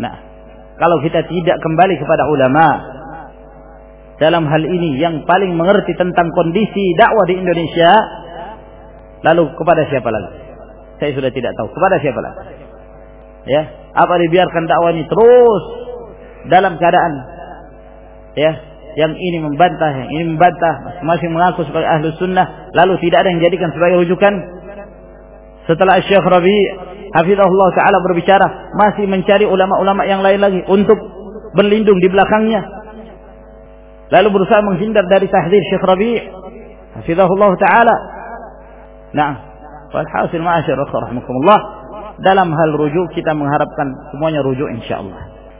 Nah, kalau kita tidak kembali kepada ulama dalam hal ini yang paling mengerti tentang kondisi dakwah di Indonesia, lalu kepada siapa lagi? Saya sudah tidak tahu. Kepada siapa lagi? Ya, apa dibiarkan dakwah ini terus dalam keadaan ya yang ini membantah, yang ini membantah, masing-masing mengaku sebagai ahlu sunnah, lalu tidak ada yang jadikan sebagai rujukan. Setelah Syekh Rabi Hafizahullah Ta'ala berbicara masih mencari ulama-ulama yang lain lagi untuk berlindung di belakangnya. Lalu berusaha menghindar dari tahdir Syekh Rabi Hafizahullah Ta'ala. Nah, walhasil ma'asyar rahmatullah dalam hal rujuk kita mengharapkan semuanya rujuk insyaallah.